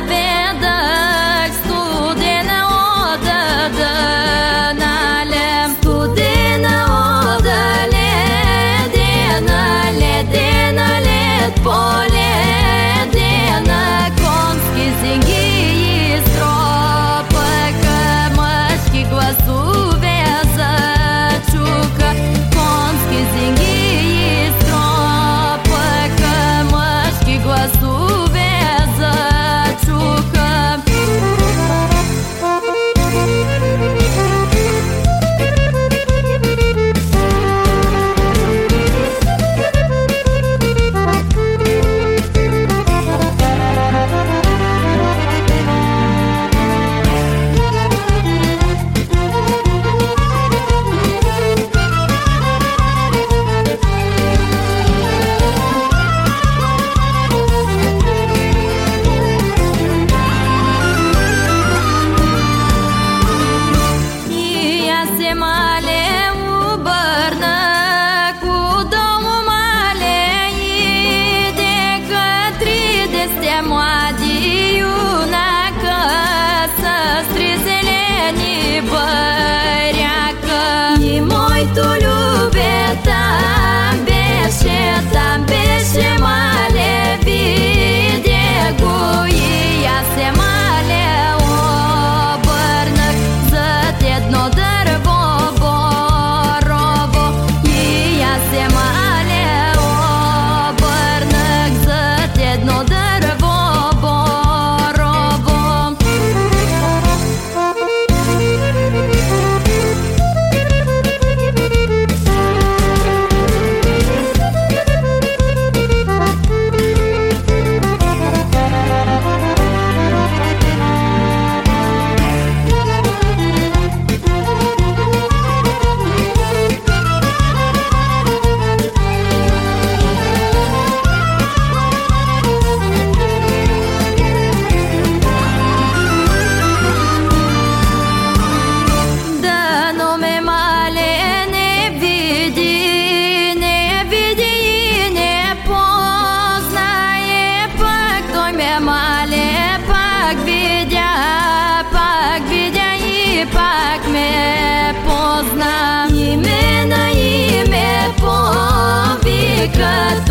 venda. se malha. good.